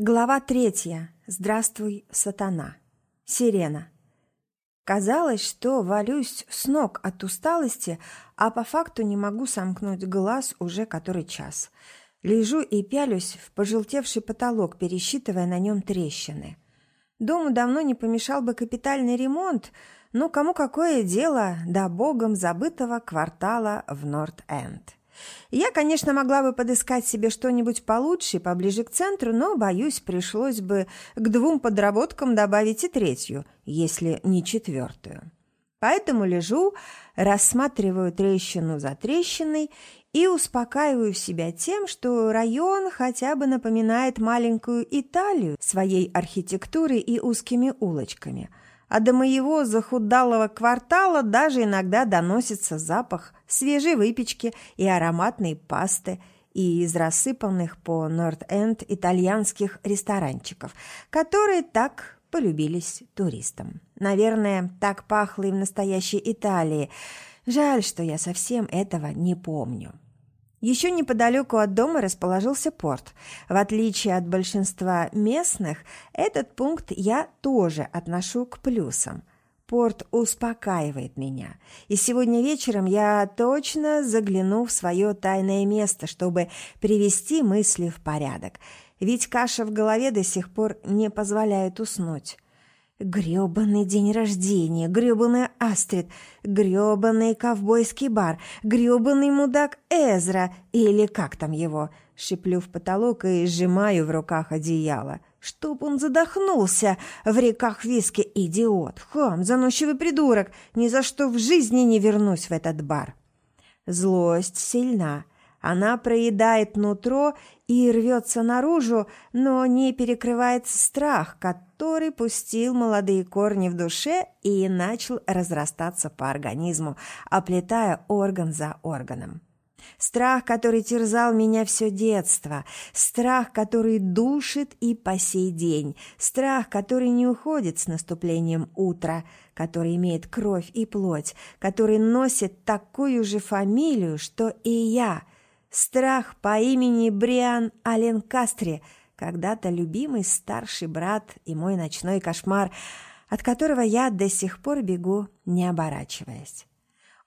Глава третья. Здравствуй, сатана. Сирена. Казалось, что валюсь с ног от усталости, а по факту не могу сомкнуть глаз уже который час. Лежу и пялюсь в пожелтевший потолок, пересчитывая на нем трещины. Дому давно не помешал бы капитальный ремонт, но кому какое дело до богом забытого квартала в Норт-Энд. Я, конечно, могла бы подыскать себе что-нибудь получше, поближе к центру, но, боюсь, пришлось бы к двум подработкам добавить и третью, если не четвертую. Поэтому лежу, рассматриваю трещину за трещиной и успокаиваю себя тем, что район хотя бы напоминает маленькую Италию своей архитектурой и узкими улочками – а до моего захудалого квартала даже иногда доносится запах свежей выпечки и ароматной пасты и из рассыпанных по Норт-Энд итальянских ресторанчиков, которые так полюбились туристам. Наверное, так пахло и в настоящей Италии. Жаль, что я совсем этого не помню. Еще неподалеку от дома расположился порт. В отличие от большинства местных, этот пункт я тоже отношу к плюсам. Порт успокаивает меня, и сегодня вечером я точно загляну в свое тайное место, чтобы привести мысли в порядок, ведь каша в голове до сих пор не позволяет уснуть. Грёбаный день рождения, грёбаный Астрид, грёбаный ковбойский бар, грёбаный мудак Эзра, или как там его. Шиплю в потолок и сжимаю в руках одеяло. Чтоб он задохнулся в реках виски, идиот, хам, заносчивый придурок, ни за что в жизни не вернусь в этот бар. Злость сильна. Она проедает нутро и рвется наружу, но не перекрывается страх, который пустил молодые корни в душе и начал разрастаться по организму, оплетая орган за органом. Страх, который терзал меня все детство, страх, который душит и по сей день, страх, который не уходит с наступлением утра, который имеет кровь и плоть, который носит такую же фамилию, что и я – Страх по имени Бриан Аленкастре, когда-то любимый старший брат и мой ночной кошмар, от которого я до сих пор бегу, не оборачиваясь.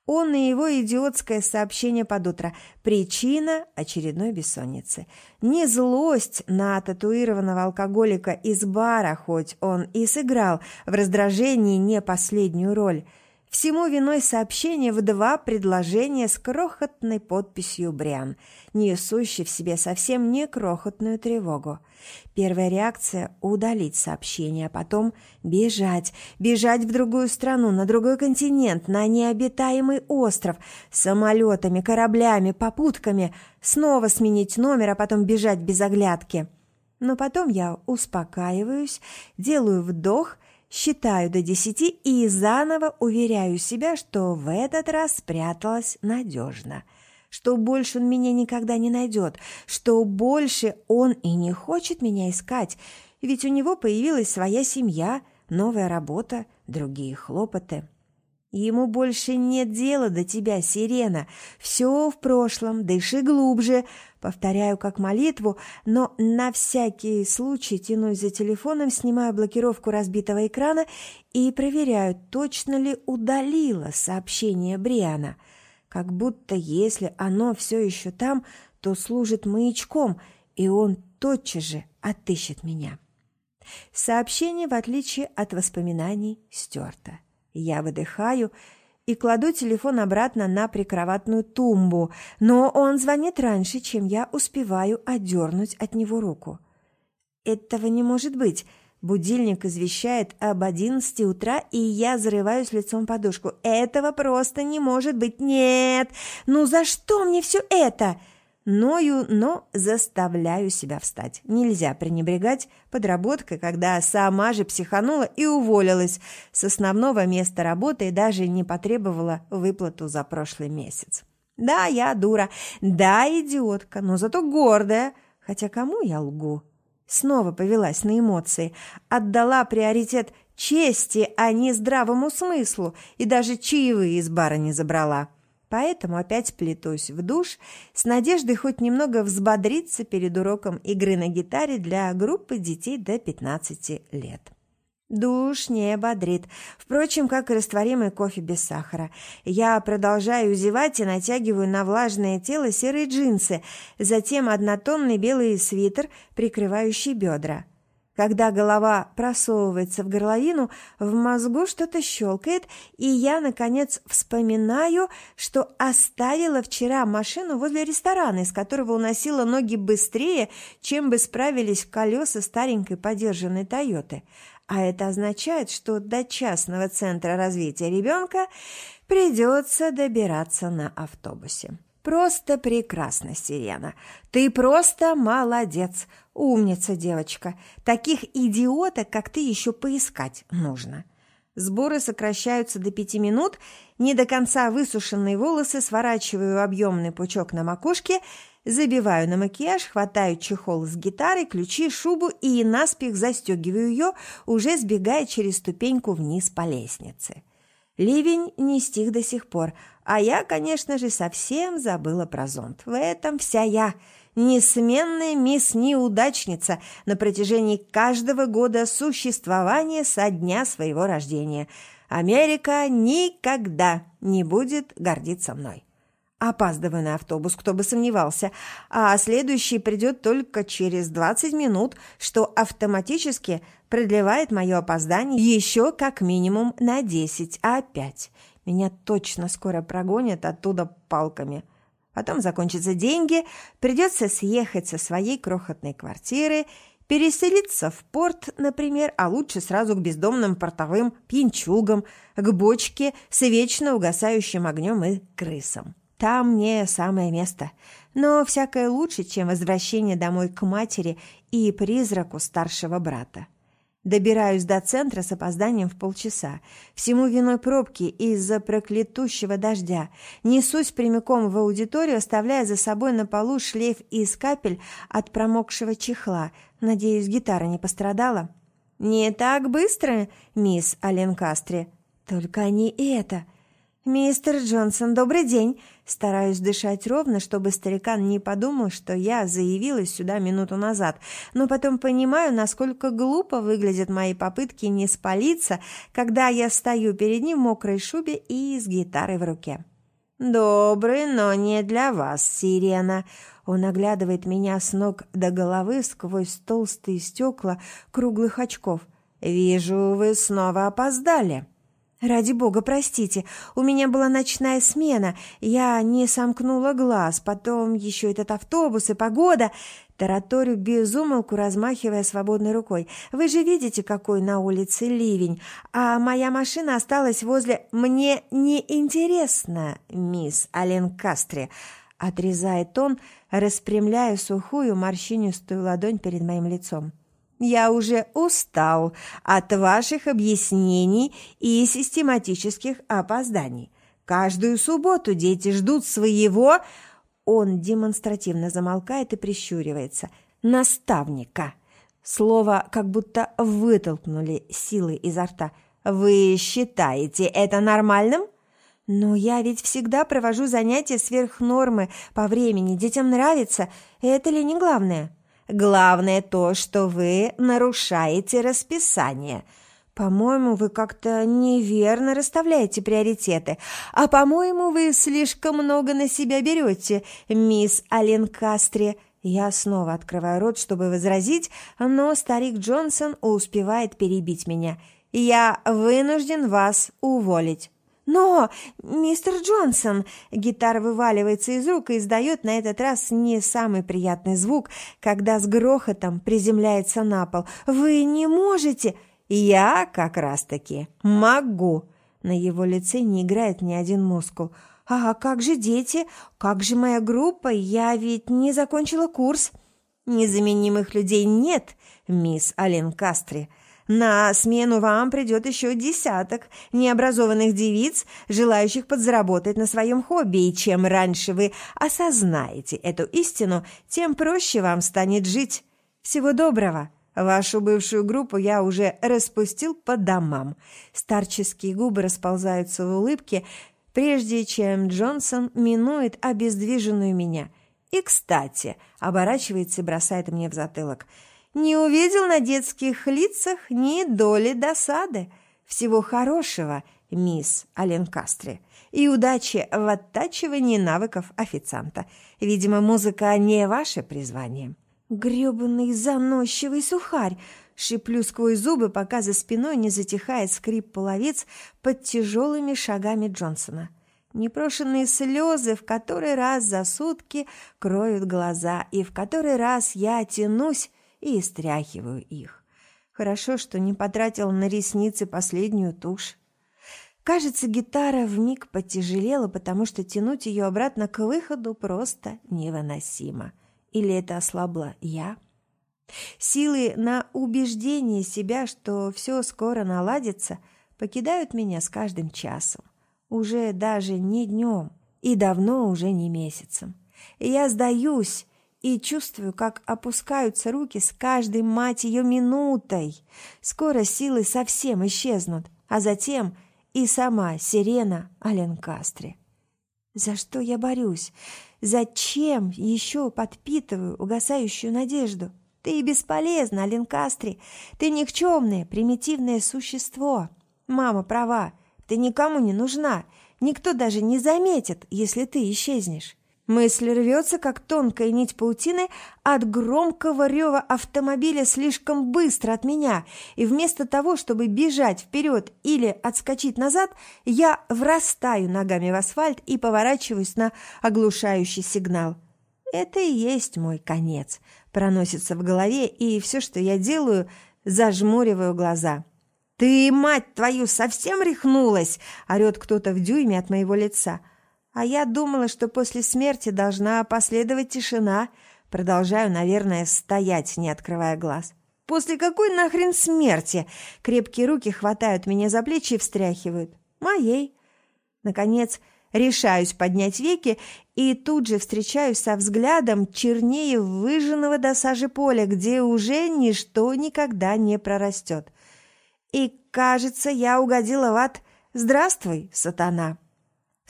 Он и его идиотское сообщение под утро – причина очередной бессонницы. Не злость на татуированного алкоголика из бара, хоть он и сыграл в раздражении не последнюю роль – Всему виной сообщение в два предложения с крохотной подписью «Бриан», несущей в себе совсем не крохотную тревогу. Первая реакция – удалить сообщение, а потом бежать, бежать в другую страну, на другой континент, на необитаемый остров, самолетами, кораблями, попутками, снова сменить номер, а потом бежать без оглядки. Но потом я успокаиваюсь, делаю вдох – считаю до десяти и заново уверяю себя, что в этот раз спряталась надежно, что больше он меня никогда не найдет, что больше он и не хочет меня искать, ведь у него появилась своя семья, новая работа, другие хлопоты. Ему больше нет дела до тебя, сирена. Все в прошлом, дыши глубже. Повторяю как молитву, но на всякий случай тянусь за телефоном, снимаю блокировку разбитого экрана и проверяю, точно ли удалило сообщение Бриана. Как будто если оно все еще там, то служит маячком, и он тотчас же отыщет меня. Сообщение, в отличие от воспоминаний, стерто. Я выдыхаю и кладу телефон обратно на прикроватную тумбу, но он звонит раньше, чем я успеваю отдернуть от него руку. Этого не может быть. Будильник извещает об одиннадцати утра, и я зарываюсь лицом в подушку. Этого просто не может быть. Нет! Ну за что мне все это? Ною, но заставляю себя встать. Нельзя пренебрегать подработкой, когда сама же психанула и уволилась с основного места работы и даже не потребовала выплату за прошлый месяц. Да, я дура, да, идиотка, но зато гордая. Хотя кому я лгу? Снова повелась на эмоции, отдала приоритет чести, а не здравому смыслу, и даже чаевые из бара не забрала. Поэтому опять плетусь в душ с надеждой хоть немного взбодриться перед уроком игры на гитаре для группы детей до 15 лет. Душ не бодрит, впрочем, как и растворимый кофе без сахара. Я продолжаю зевать и натягиваю на влажное тело серые джинсы, затем однотонный белый свитер, прикрывающий бедра. Когда голова просовывается в горловину, в мозгу что-то щелкает, и я, наконец, вспоминаю, что оставила вчера машину возле ресторана, из которого уносила ноги быстрее, чем бы справились колеса старенькой подержанной «Тойоты». А это означает, что до частного центра развития ребенка придется добираться на автобусе. Просто прекрасно, Сирена. Ты просто молодец. Умница, девочка. Таких идиоток, как ты, еще поискать нужно. Сборы сокращаются до пяти минут. Не до конца высушенные волосы сворачиваю в объемный пучок на макушке, забиваю на макияж, хватаю чехол с гитарой, ключи, шубу и наспех застегиваю ее, уже сбегая через ступеньку вниз по лестнице. Ливень не стих до сих пор, а я, конечно же, совсем забыла про зонт. В этом вся я, несменная мисс-неудачница на протяжении каждого года существования со дня своего рождения. Америка никогда не будет гордиться мной. Опаздываю на автобус, кто бы сомневался, а следующий придет только через 20 минут, что автоматически продлевает мое опоздание еще как минимум на 10, а опять. Меня точно скоро прогонят оттуда палками. Потом закончатся деньги, придется съехать со своей крохотной квартиры, переселиться в порт, например, а лучше сразу к бездомным портовым пьянчугам, к бочке с вечно угасающим огнем и крысам. Там мне самое место. Но всякое лучше, чем возвращение домой к матери и призраку старшего брата. Добираюсь до центра с опозданием в полчаса. Всему виной пробки из-за проклятущего дождя. Несусь прямиком в аудиторию, оставляя за собой на полу шлейф из капель от промокшего чехла. Надеюсь, гитара не пострадала. «Не так быстро, мисс Аленкастре. Только не это. «Мистер Джонсон, добрый день!» Стараюсь дышать ровно, чтобы старикан не подумал, что я заявилась сюда минуту назад, но потом понимаю, насколько глупо выглядят мои попытки не спалиться, когда я стою перед ним в мокрой шубе и с гитарой в руке. «Добрый, но не для вас, сирена!» Он оглядывает меня с ног до головы сквозь толстые стекла круглых очков. «Вижу, вы снова опоздали!» «Ради бога, простите, у меня была ночная смена, я не сомкнула глаз, потом еще этот автобус и погода...» Тараторю безумолку, размахивая свободной рукой. «Вы же видите, какой на улице ливень, а моя машина осталась возле... Мне не интересно, мисс Ален Кастре!» Отрезает он, распрямляя сухую морщинистую ладонь перед моим лицом. Я уже устал от ваших объяснений и систематических опозданий. Каждую субботу дети ждут своего...» Он демонстративно замолкает и прищуривается. «Наставника». Слово как будто вытолкнули силы изо рта. «Вы считаете это нормальным?» «Но я ведь всегда провожу занятия сверх нормы по времени. Детям нравится. Это ли не главное?» Главное то, что вы нарушаете расписание. По-моему, вы как-то неверно расставляете приоритеты. А по-моему, вы слишком много на себя берете, мисс Аленкастре. Я снова открываю рот, чтобы возразить, но старик Джонсон успевает перебить меня. Я вынужден вас уволить. «Но, мистер Джонсон!» Гитара вываливается из рук и издает на этот раз не самый приятный звук, когда с грохотом приземляется на пол. «Вы не можете!» «Я как раз-таки могу!» На его лице не играет ни один мускул. «А как же дети? Как же моя группа? Я ведь не закончила курс!» «Незаменимых людей нет, мисс Ален Кастри!» На смену вам придет еще десяток необразованных девиц, желающих подзаработать на своем хобби, и чем раньше вы осознаете эту истину, тем проще вам станет жить. Всего доброго! Вашу бывшую группу я уже распустил по домам. Старческие губы расползаются в улыбке, прежде чем Джонсон минует обездвиженную меня. И, кстати, оборачивается и бросает мне в затылок. Не увидел на детских лицах ни доли досады. Всего хорошего, мисс Аленкастре, и удачи в оттачивании навыков официанта. Видимо, музыка не ваше призвание. Грёбаный заносчивый сухарь! Шиплю сквозь зубы, пока за спиной не затихает скрип половиц под тяжелыми шагами Джонсона. Непрошенные слезы в который раз за сутки кроют глаза, и в который раз я тянусь и стряхиваю их. Хорошо, что не потратил на ресницы последнюю тушь. Кажется, гитара вмиг потяжелела, потому что тянуть ее обратно к выходу просто невыносимо. Или это ослабла я? Силы на убеждение себя, что все скоро наладится, покидают меня с каждым часом. Уже даже не днем и давно уже не месяцем. Я сдаюсь и чувствую, как опускаются руки с каждой, мать ее, минутой. Скоро силы совсем исчезнут, а затем и сама сирена Аленкастре. За что я борюсь? Зачем еще подпитываю угасающую надежду? Ты бесполезна, Аленкастри. Ты никчемное, примитивное существо. Мама права. Ты никому не нужна. Никто даже не заметит, если ты исчезнешь. Мысль рвется, как тонкая нить паутины, от громкого рева автомобиля слишком быстро от меня, и вместо того, чтобы бежать вперед или отскочить назад, я врастаю ногами в асфальт и поворачиваюсь на оглушающий сигнал. Это и есть мой конец проносится в голове, и все, что я делаю, зажмуриваю глаза. «Ты, мать твою, совсем рехнулась!» – орет кто-то в дюйме от моего лица. А я думала, что после смерти должна последовать тишина. Продолжаю, наверное, стоять, не открывая глаз. «После какой нахрен смерти?» Крепкие руки хватают меня за плечи и встряхивают. «Моей». Наконец, решаюсь поднять веки и тут же встречаюсь со взглядом чернее выжженного до сажи поля, где уже ничто никогда не прорастет. И, кажется, я угодила в ад. Здравствуй, сатана.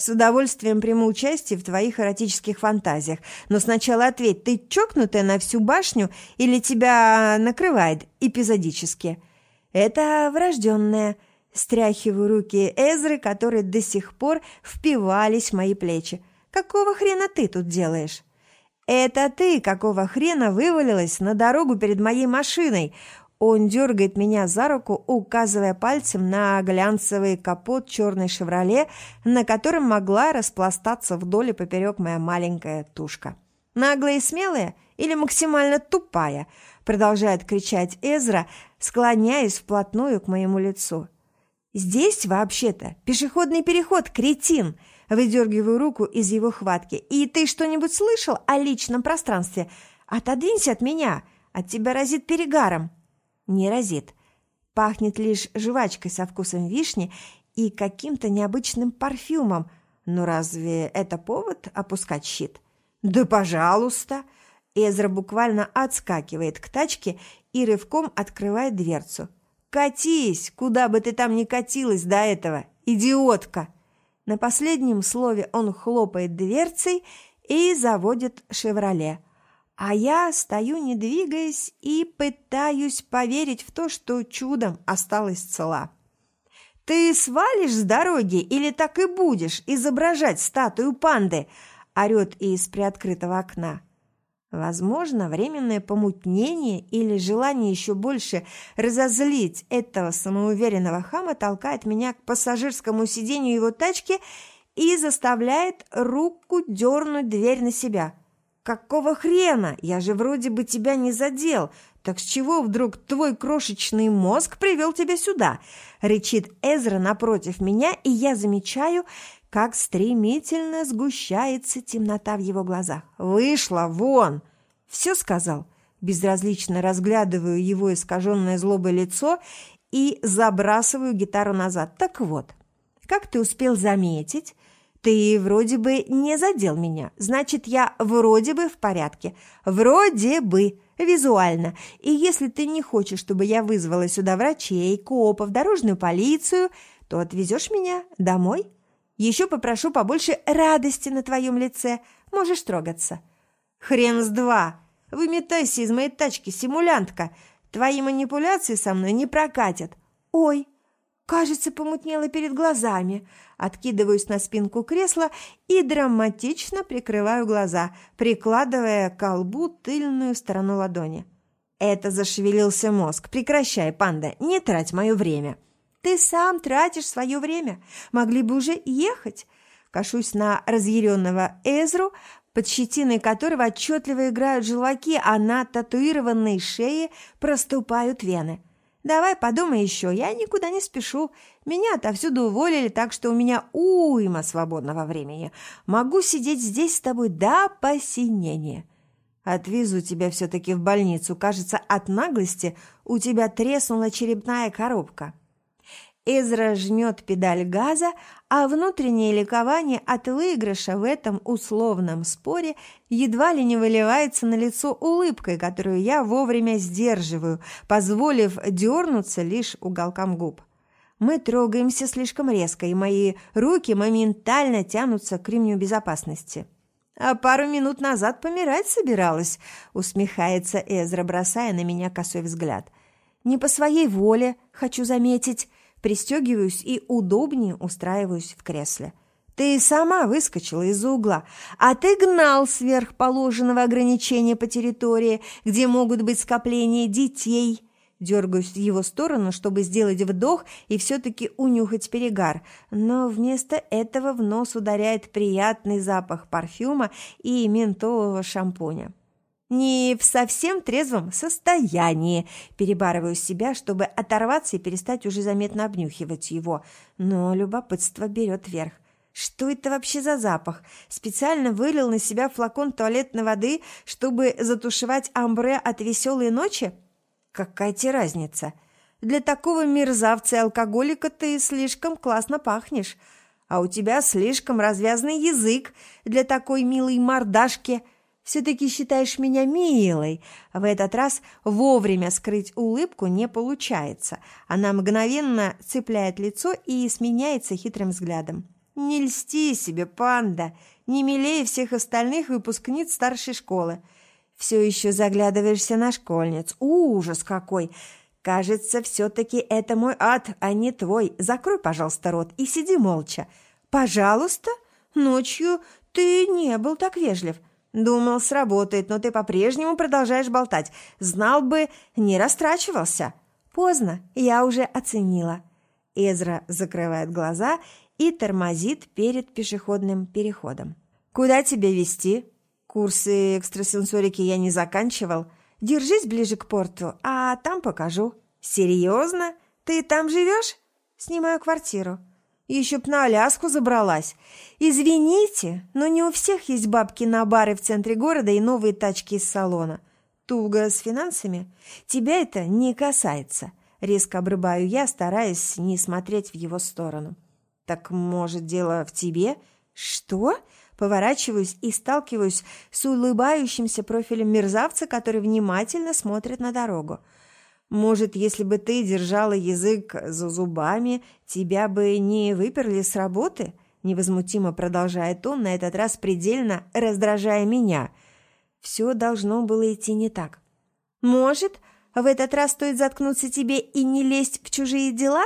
С удовольствием приму участие в твоих эротических фантазиях, но сначала ответь, ты чокнутая на всю башню или тебя накрывает эпизодически? Это врожденное – Стряхиваю руки Эзры, которые до сих пор впивались в мои плечи. «Какого хрена ты тут делаешь?» «Это ты, какого хрена, вывалилась на дорогу перед моей машиной?» Он дергает меня за руку, указывая пальцем на глянцевый капот черной «Шевроле», на котором могла распластаться вдоль и поперек моя маленькая тушка. «Наглая и смелая или максимально тупая?» продолжает кричать Эзра, склоняясь вплотную к моему лицу. «Здесь, вообще-то, пешеходный переход, кретин!» Выдергиваю руку из его хватки. «И ты что-нибудь слышал о личном пространстве? Отодвинься от меня! От тебя разит перегаром!» «Не разит. Пахнет лишь жвачкой со вкусом вишни и каким-то необычным парфюмом. Но разве это повод опускать щит?» «Да пожалуйста!» Эзра буквально отскакивает к тачке и рывком открывает дверцу. «Катись, куда бы ты там ни катилась до этого, идиотка!» На последнем слове он хлопает дверцей и заводит «Шевроле». А я стою, не двигаясь, и пытаюсь поверить в то, что чудом осталась цела. «Ты свалишь с дороги или так и будешь изображать статую панды?» – орет из приоткрытого окна. Возможно, временное помутнение или желание еще больше разозлить этого самоуверенного хама толкает меня к пассажирскому сиденью его тачки и заставляет руку дернуть дверь на себя. «Какого хрена? Я же вроде бы тебя не задел. Так с чего вдруг твой крошечный мозг привел тебя сюда?» Рычит Эзра напротив меня, и я замечаю, как стремительно сгущается темнота в его глазах. «Вышла вон!» «Все сказал?» Безразлично разглядываю его искаженное злобой лицо и забрасываю гитару назад. «Так вот, как ты успел заметить, ты вроде бы не задел меня. Значит, я вроде бы в порядке. Вроде бы, визуально. И если ты не хочешь, чтобы я вызвала сюда врачей, копов, дорожную полицию, то отвезешь меня домой?» Еще попрошу побольше радости на твоем лице. Можешь трогаться». «Хрен с два! Выметайся из моей тачки, симулянтка! Твои манипуляции со мной не прокатят!» «Ой, кажется, помутнело перед глазами!» Откидываюсь на спинку кресла и драматично прикрываю глаза, прикладывая к колбу тыльную сторону ладони. «Это зашевелился мозг. Прекращай, панда, не трать мое время!» Ты сам тратишь свое время. Могли бы уже ехать. Кашусь на разъяренного Эзру, под щетиной которого отчетливо играют желваки, а на татуированной шее проступают вены. Давай подумай еще, я никуда не спешу. Меня отовсюду уволили, так что у меня уйма свободного времени. Могу сидеть здесь с тобой до посинения. Отвезу тебя все-таки в больницу. Кажется, от наглости у тебя треснула черепная коробка. Эзра жмет педаль газа, а внутреннее ликование от выигрыша в этом условном споре едва ли не выливается на лицо улыбкой, которую я вовремя сдерживаю, позволив дернуться лишь уголкам губ. Мы трогаемся слишком резко, и мои руки моментально тянутся к ремню безопасности. «А пару минут назад помирать собиралась», — усмехается Эзра, бросая на меня косой взгляд. «Не по своей воле, хочу заметить», Пристегиваюсь и удобнее устраиваюсь в кресле. Ты сама выскочила из-за угла, а ты гнал сверх положенного ограничения по территории, где могут быть скопления детей. Дергаюсь в его сторону, чтобы сделать вдох и все-таки унюхать перегар, но вместо этого в нос ударяет приятный запах парфюма и ментолового шампуня. Не в совсем трезвом состоянии. Перебарываю себя, чтобы оторваться и перестать уже заметно обнюхивать его. Но любопытство берет верх. Что это вообще за запах? Специально вылил на себя флакон туалетной воды, чтобы затушевать амбре от веселой ночи? Какая тебе разница? Для такого мерзавца и алкоголика ты слишком классно пахнешь. А у тебя слишком развязный язык для такой милой мордашки – все-таки считаешь меня милой. В этот раз вовремя скрыть улыбку не получается. Она мгновенно цепляет лицо и сменяется хитрым взглядом. Не льсти себе, панда, не милее всех остальных выпускниц старшей школы. Все еще заглядываешься на школьниц. Ужас какой! Кажется, все-таки это мой ад, а не твой. Закрой, пожалуйста, рот и сиди молча. Пожалуйста? Ночью ты не был так вежлив. «Думал, сработает, но ты по-прежнему продолжаешь болтать. Знал бы, не растрачивался». «Поздно, я уже оценила». Эзра закрывает глаза и тормозит перед пешеходным переходом. «Куда тебя вести? Курсы экстрасенсорики я не заканчивал. Держись ближе к порту, а там покажу». «Серьезно? Ты там живешь?» «Снимаю квартиру». Еще б на Аляску забралась. Извините, но не у всех есть бабки на бары в центре города и новые тачки из салона. Туго с финансами? Тебя это не касается. Резко обрываю я, стараясь не смотреть в его сторону. Так, может, дело в тебе? Что? Поворачиваюсь и сталкиваюсь с улыбающимся профилем мерзавца, который внимательно смотрит на дорогу. Может, если бы ты держала язык за зубами, тебя бы не выперли с работы?» Невозмутимо продолжает он, на этот раз предельно раздражая меня. Все должно было идти не так. «Может, в этот раз стоит заткнуться тебе и не лезть в чужие дела?»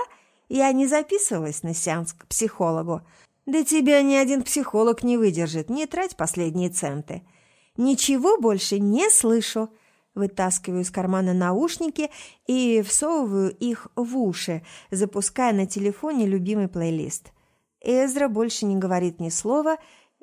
Я не записывалась на сеанс к психологу. Да тебя ни один психолог не выдержит, не трать последние центы. Ничего больше не слышу. Вытаскиваю из кармана наушники и всовываю их в уши, запуская на телефоне любимый плейлист. Эзра больше не говорит ни слова,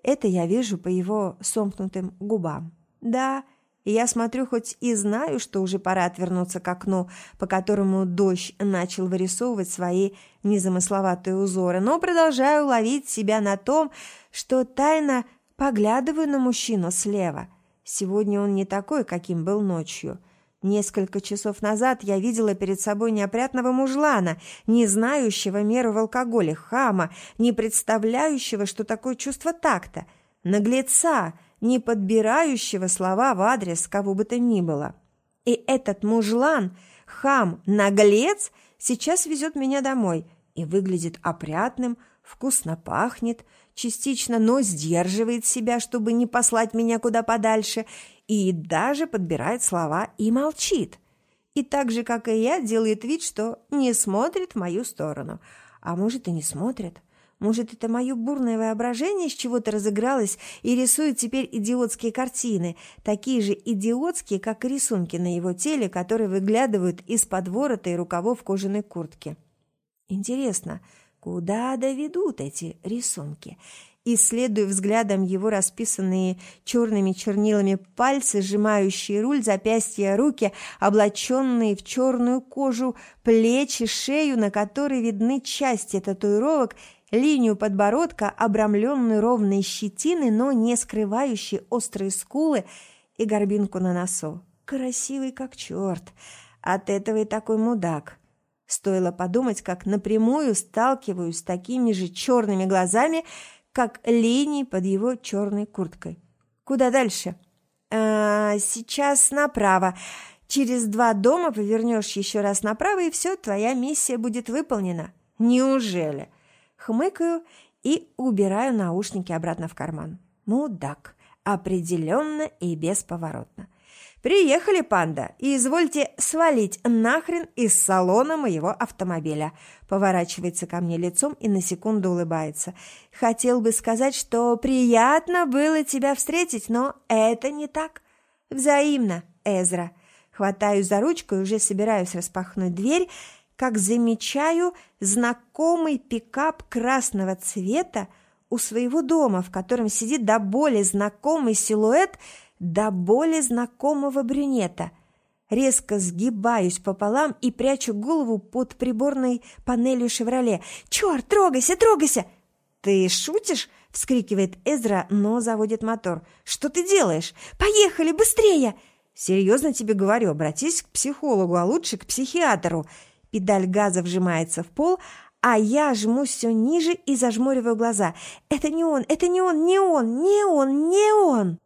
это я вижу по его сомкнутым губам. Да, я смотрю хоть и знаю, что уже пора отвернуться к окну, по которому дождь начал вырисовывать свои незамысловатые узоры, но продолжаю ловить себя на том, что тайно поглядываю на мужчину слева – Сегодня он не такой, каким был ночью. Несколько часов назад я видела перед собой неопрятного мужлана, не знающего меру в алкоголе, хама, не представляющего, что такое чувство такта, наглеца, не подбирающего слова в адрес кого бы то ни было. И этот мужлан, хам, наглец, сейчас везет меня домой и выглядит опрятным, вкусно пахнет, частично, но сдерживает себя, чтобы не послать меня куда подальше, и даже подбирает слова и молчит. И так же, как и я, делает вид, что не смотрит в мою сторону. А может, и не смотрит. Может, это мое бурное воображение с чего-то разыгралось и рисует теперь идиотские картины, такие же идиотские, как и рисунки на его теле, которые выглядывают из-под ворота и рукавов кожаной куртки. Интересно, куда доведут эти рисунки? Исследую взглядом его расписанные черными чернилами пальцы, сжимающие руль, запястья, руки, облаченные в черную кожу, плечи, шею, на которой видны части татуировок – линию подбородка, обрамленную ровной щетиной, но не скрывающей острые скулы и горбинку на носу. Красивый как черт. От этого и такой мудак. Стоило подумать, как напрямую сталкиваюсь с такими же черными глазами, как линии под его черной курткой. Куда дальше? А, сейчас направо. Через два дома повернешь еще раз направо, и все, твоя миссия будет выполнена. Неужели? Хмыкаю и убираю наушники обратно в карман. Мудак. Определенно и бесповоротно. «Приехали, панда, и извольте свалить нахрен из салона моего автомобиля». Поворачивается ко мне лицом и на секунду улыбается. «Хотел бы сказать, что приятно было тебя встретить, но это не так. Взаимно, Эзра». Хватаю за ручку и уже собираюсь распахнуть дверь, как замечаю знакомый пикап красного цвета у своего дома, в котором сидит до боли знакомый силуэт до боли знакомого брюнета. Резко сгибаюсь пополам и прячу голову под приборной панелью «Шевроле». «Черт, трогайся, трогайся!» «Ты шутишь?» — вскрикивает Эзра, но заводит мотор. «Что ты делаешь? Поехали, быстрее!» «Серьезно тебе говорю, обратись к психологу, а лучше к психиатру!» Педаль газа вжимается в пол, а я жму все ниже и зажмуриваю глаза. Это не он, это не он, не он, не он, не он.